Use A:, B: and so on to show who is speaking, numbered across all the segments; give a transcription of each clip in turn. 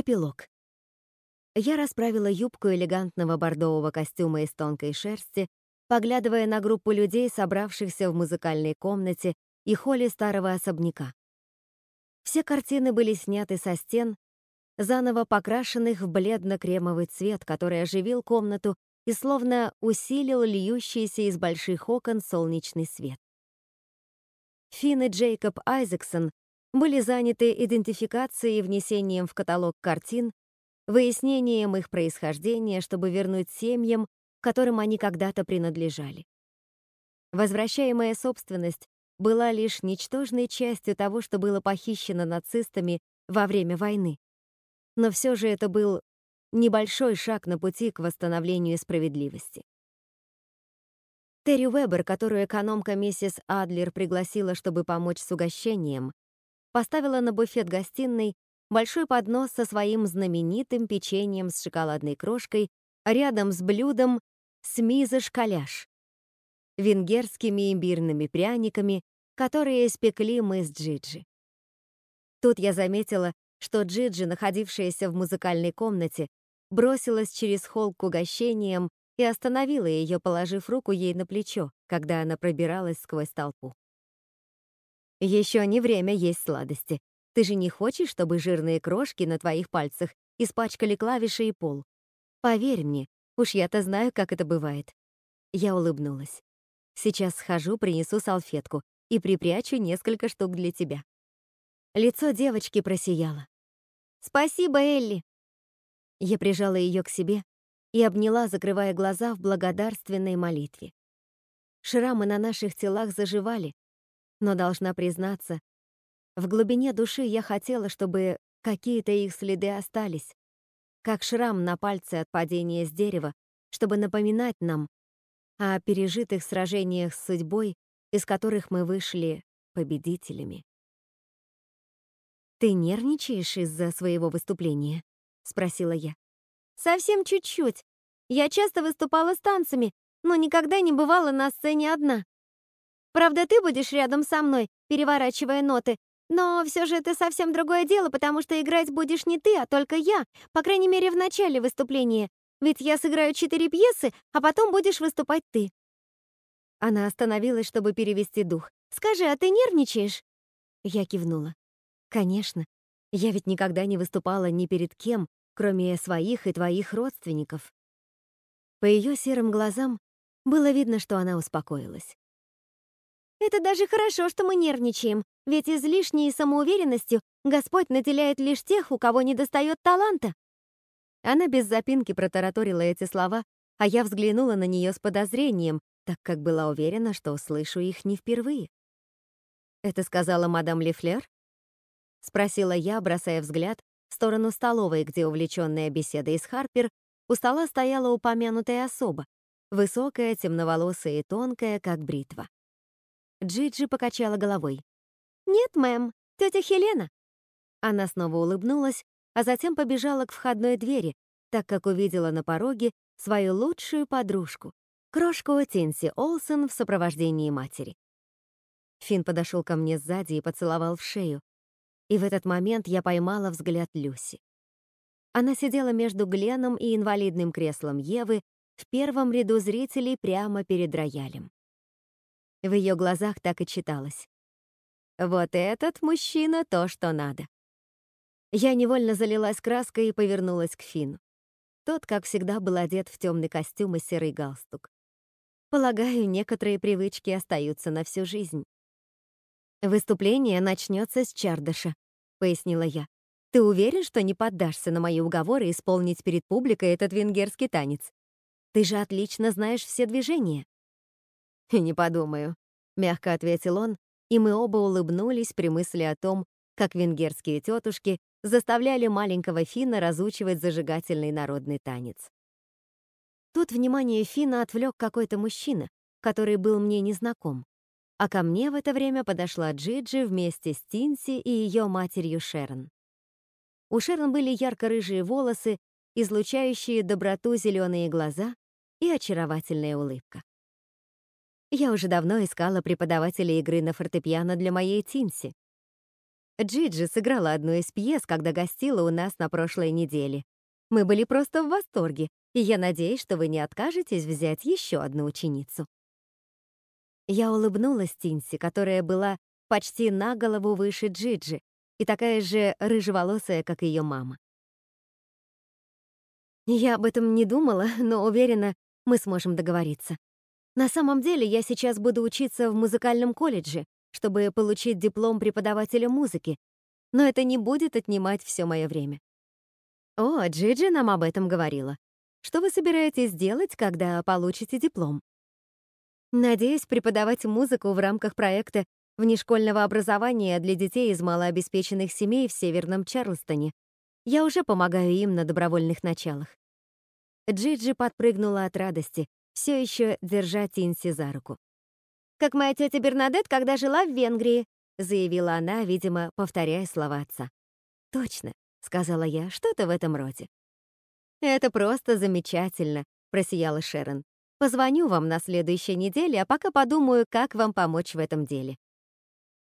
A: Эпилог. Я расправила юбку элегантного бордового костюма из тонкой шерсти, поглядывая на группу людей, собравшихся в музыкальной комнате и холле старого особняка. Все картины были сняты со стен, заново покрашенных в бледно-кремовый цвет, который оживил комнату и словно усилил льющийся из больших окон солнечный свет. Финн и Джейкоб Айзексон были заняты идентификацией и внесением в каталог картин, выяснением их происхождения, чтобы вернуть семьям, которым они когда-то принадлежали. Возвращаемая собственность была лишь ничтожной частью того, что было похищено нацистами во время войны. Но все же это был небольшой шаг на пути к восстановлению справедливости. Терри Уэббер, которую экономка миссис Адлер пригласила, чтобы помочь с угощением, поставила на буфет гостиной большой поднос со своим знаменитым печеньем с шоколадной крошкой рядом с блюдом смиза-шкаляш, венгерскими имбирными пряниками, которые испекли мы с Джиджи. Тут я заметила, что Джиджи, находившаяся в музыкальной комнате, бросилась через холл к угощениям и остановила ее, положив руку ей на плечо, когда она пробиралась сквозь толпу. Еще не время есть сладости. Ты же не хочешь, чтобы жирные крошки на твоих пальцах испачкали клавиши и пол? Поверь мне, уж я-то знаю, как это бывает. Я улыбнулась. Сейчас схожу, принесу салфетку и припрячу несколько штук для тебя. Лицо девочки просияло. «Спасибо, Элли!» Я прижала ее к себе и обняла, закрывая глаза в благодарственной молитве. Шрамы на наших телах заживали, но должна признаться, в глубине души я хотела, чтобы какие-то их следы остались, как шрам на пальце от падения с дерева, чтобы напоминать нам о пережитых сражениях с судьбой, из которых мы вышли победителями. «Ты нервничаешь из-за своего выступления?» — спросила я. «Совсем чуть-чуть. Я часто выступала с танцами, но никогда не бывала на сцене одна. Правда, ты будешь рядом со мной, переворачивая ноты, но все же это совсем другое дело, потому что играть будешь не ты, а только я, по крайней мере, в начале выступления. Ведь я сыграю четыре пьесы, а потом будешь выступать ты. Она остановилась, чтобы перевести дух. «Скажи, а ты нервничаешь?» Я кивнула. «Конечно. Я ведь никогда не выступала ни перед кем, кроме своих и твоих родственников». По ее серым глазам было видно, что она успокоилась. Это даже хорошо, что мы нервничаем, ведь излишней самоуверенностью Господь наделяет лишь тех, у кого недостает таланта. Она без запинки протараторила эти слова, а я взглянула на нее с подозрением, так как была уверена, что услышу их не впервые. «Это сказала мадам Лефлер?» — спросила я, бросая взгляд в сторону столовой, где увлеченная беседой с Харпер у стола стояла упомянутая особа, высокая, темноволосая и тонкая, как бритва. Джиджи покачала головой. «Нет, мэм, тетя Хелена». Она снова улыбнулась, а затем побежала к входной двери, так как увидела на пороге свою лучшую подружку, крошку Тинси Олсен в сопровождении матери. Финн подошел ко мне сзади и поцеловал в шею, и в этот момент я поймала взгляд Люси. Она сидела между Гленом и инвалидным креслом Евы в первом ряду зрителей прямо перед роялем. В ее глазах так и читалось. «Вот этот мужчина — то, что надо». Я невольно залилась краской и повернулась к Фину. Тот, как всегда, был одет в темный костюм и серый галстук. Полагаю, некоторые привычки остаются на всю жизнь. «Выступление начнется с чардыша», — пояснила я. «Ты уверен, что не поддашься на мои уговоры исполнить перед публикой этот венгерский танец? Ты же отлично знаешь все движения». «И не подумаю», — мягко ответил он, и мы оба улыбнулись при мысли о том, как венгерские тетушки заставляли маленького Фина разучивать зажигательный народный танец. Тут внимание Фина отвлек какой-то мужчина, который был мне незнаком, а ко мне в это время подошла Джиджи вместе с Тинси и ее матерью Шерон. У Шерон были ярко-рыжие волосы, излучающие доброту зеленые глаза и очаровательная улыбка. Я уже давно искала преподавателя игры на фортепиано для моей Тинси. Джиджи сыграла одну из пьес, когда гостила у нас на прошлой неделе. Мы были просто в восторге, и я надеюсь, что вы не откажетесь взять еще одну ученицу. Я улыбнулась Тинси, которая была почти на голову выше Джиджи и такая же рыжеволосая, как ее мама. Я об этом не думала, но уверена, мы сможем договориться. На самом деле я сейчас буду учиться в музыкальном колледже, чтобы получить диплом преподавателя музыки, но это не будет отнимать все мое время. О, Джиджи нам об этом говорила. Что вы собираетесь делать, когда получите диплом? Надеюсь преподавать музыку в рамках проекта внешкольного образования для детей из малообеспеченных семей в Северном Чарльстоне. Я уже помогаю им на добровольных началах. Джиджи подпрыгнула от радости, все еще держа Тинси за руку. «Как моя тетя Бернадет, когда жила в Венгрии», заявила она, видимо, повторяя слова отца. «Точно», — сказала я, — «что-то в этом роде». «Это просто замечательно», — просияла Шерон. Позвоню вам на следующей неделе, а пока подумаю, как вам помочь в этом деле».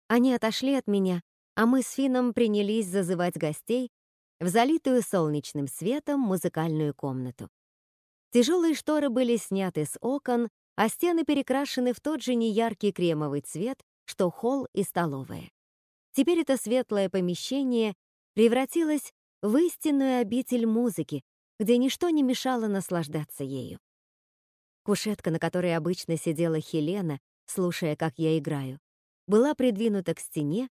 A: Они отошли от меня, а мы с Фином принялись зазывать гостей в залитую солнечным светом музыкальную комнату. Тяжелые шторы были сняты с окон, а стены перекрашены в тот же неяркий кремовый цвет, что холл и столовая. Теперь это светлое помещение превратилось в истинную обитель музыки, где ничто не мешало наслаждаться ею. Кушетка, на которой обычно сидела Хелена, слушая, как я играю, была придвинута к стене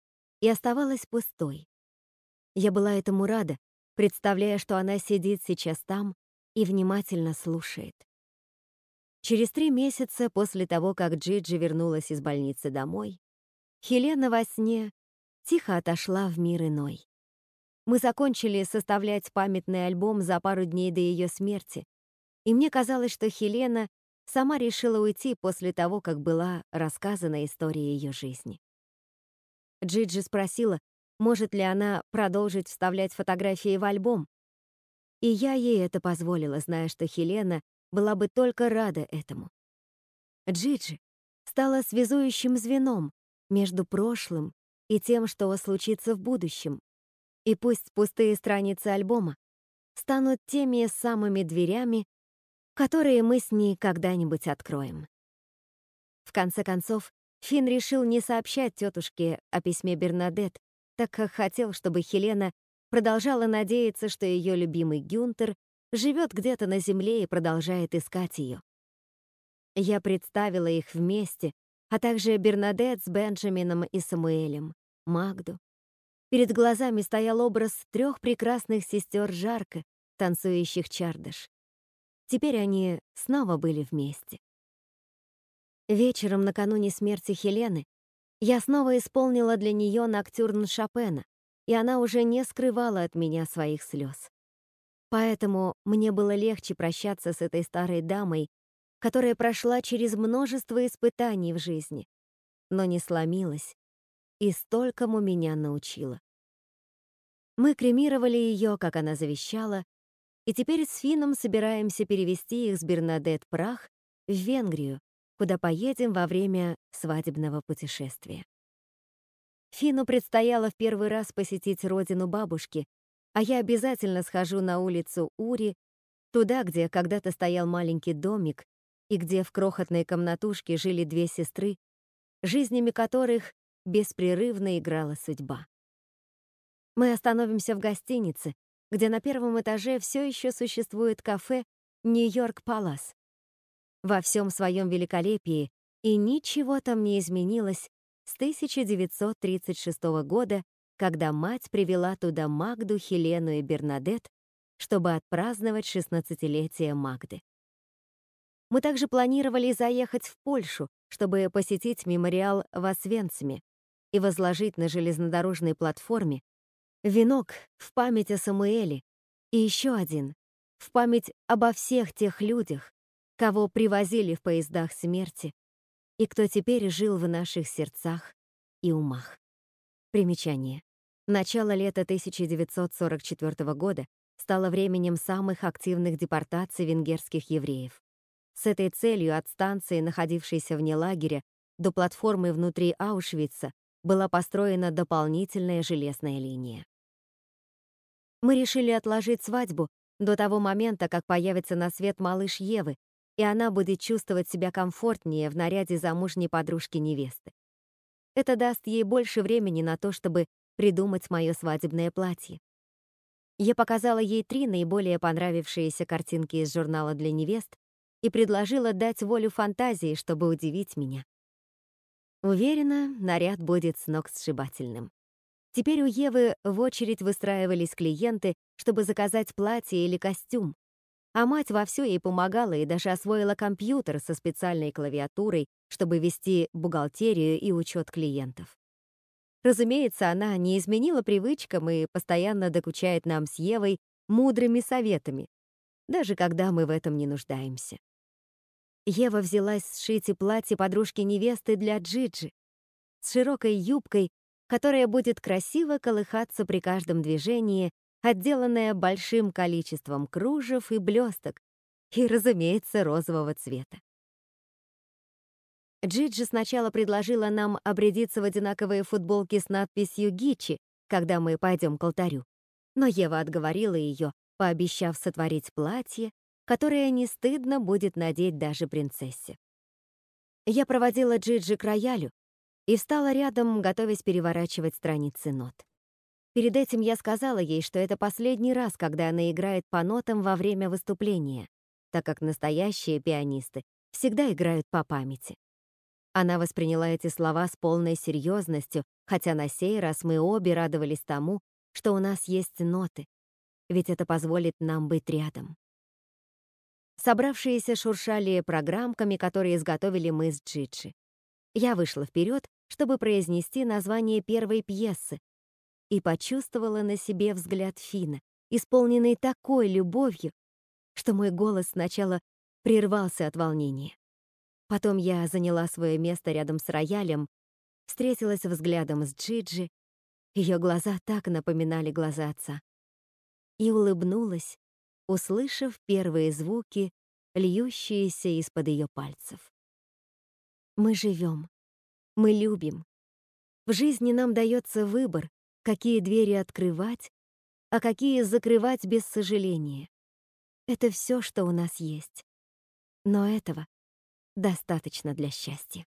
A: и оставалась пустой. Я была этому рада, представляя, что она сидит сейчас там и внимательно слушает. Через три месяца после того, как Джиджи вернулась из больницы домой, Хелена во сне тихо отошла в мир иной. Мы закончили составлять памятный альбом за пару дней до ее смерти, и мне казалось, что Хелена сама решила уйти после того, как была рассказана история ее жизни. Джиджи спросила, может ли она продолжить вставлять фотографии в альбом. И я ей это позволила, зная, что Хелена была бы только рада этому. Джиджи стала связующим звеном между прошлым и тем, что случится в будущем. И пусть пустые страницы альбома станут теми самыми дверями, которые мы с ней когда-нибудь откроем. В конце концов, Финн решил не сообщать тетушке о письме Бернадет, так как хотел, чтобы Хелена продолжала надеяться, что ее любимый Гюнтер живет где-то на земле и продолжает искать ее. Я представила их вместе, а также Бернадет с Бенджамином и Самуэлем, Магду. Перед глазами стоял образ трех прекрасных сестер Жарко, танцующих чардаш. Теперь они снова были вместе. Вечером накануне смерти Хелены я снова исполнила для нее ноктюрн Шопена, и она уже не скрывала от меня своих слез. Поэтому мне было легче прощаться с этой старой дамой, которая прошла через множество испытаний в жизни, но не сломилась и столькому меня научила. Мы кремировали ее, как она завещала, и теперь с Фином собираемся перевести их с Бернадет прах в Венгрию, куда поедем во время свадебного путешествия. Фину предстояло в первый раз посетить родину бабушки, а я обязательно схожу на улицу Ури, туда, где когда-то стоял маленький домик и где в крохотной комнатушке жили две сестры, жизнями которых беспрерывно играла судьба. Мы остановимся в гостинице, где на первом этаже все еще существует кафе «Нью-Йорк Палас». Во всем своем великолепии и ничего там не изменилось с 1936 года, когда мать привела туда Магду, Хелену и Бернадет, чтобы отпраздновать 16-летие Магды. Мы также планировали заехать в Польшу, чтобы посетить мемориал в Освенциме и возложить на железнодорожной платформе Венок в память о Самуэле и еще один в память обо всех тех людях, кого привозили в поездах смерти и кто теперь жил в наших сердцах и умах. Примечание. Начало лета 1944 года стало временем самых активных депортаций венгерских евреев. С этой целью от станции, находившейся вне лагеря, до платформы внутри Аушвица была построена дополнительная железная линия. Мы решили отложить свадьбу до того момента, как появится на свет малыш Евы, и она будет чувствовать себя комфортнее в наряде замужней подружки невесты. Это даст ей больше времени на то, чтобы придумать мое свадебное платье. Я показала ей три наиболее понравившиеся картинки из журнала для невест и предложила дать волю фантазии, чтобы удивить меня. Уверена, наряд будет с ног сшибательным. Теперь у Евы в очередь выстраивались клиенты, чтобы заказать платье или костюм, а мать вовсю ей помогала и даже освоила компьютер со специальной клавиатурой, чтобы вести бухгалтерию и учет клиентов. Разумеется, она не изменила привычкам и постоянно докучает нам с Евой мудрыми советами, даже когда мы в этом не нуждаемся. Ева взялась сшить и платье подружки невесты для Джиджи с широкой юбкой, которая будет красиво колыхаться при каждом движении, отделанная большим количеством кружев и блесток и, разумеется, розового цвета. Джиджи сначала предложила нам обрядиться в одинаковые футболки с надписью «Гичи», когда мы пойдем к алтарю. Но Ева отговорила ее, пообещав сотворить платье, которое не стыдно будет надеть даже принцессе. Я проводила Джиджи к роялю и встала рядом, готовясь переворачивать страницы нот. Перед этим я сказала ей, что это последний раз, когда она играет по нотам во время выступления, так как настоящие пианисты всегда играют по памяти. Она восприняла эти слова с полной серьезностью, хотя на сей раз мы обе радовались тому, что у нас есть ноты, ведь это позволит нам быть рядом. Собравшиеся шуршали программками, которые изготовили мы с Джиджи. Я вышла вперед, чтобы произнести название первой пьесы, и почувствовала на себе взгляд Фина, исполненный такой любовью, что мой голос сначала прервался от волнения. Потом я заняла свое место рядом с роялем, встретилась взглядом с Джиджи, ее глаза так напоминали глаза отца, и улыбнулась, услышав первые звуки, льющиеся из-под ее пальцев. Мы живем, мы любим. В жизни нам дается выбор, какие двери открывать, а какие закрывать без сожаления. Это все, что у нас есть. Но этого достаточно для счастья.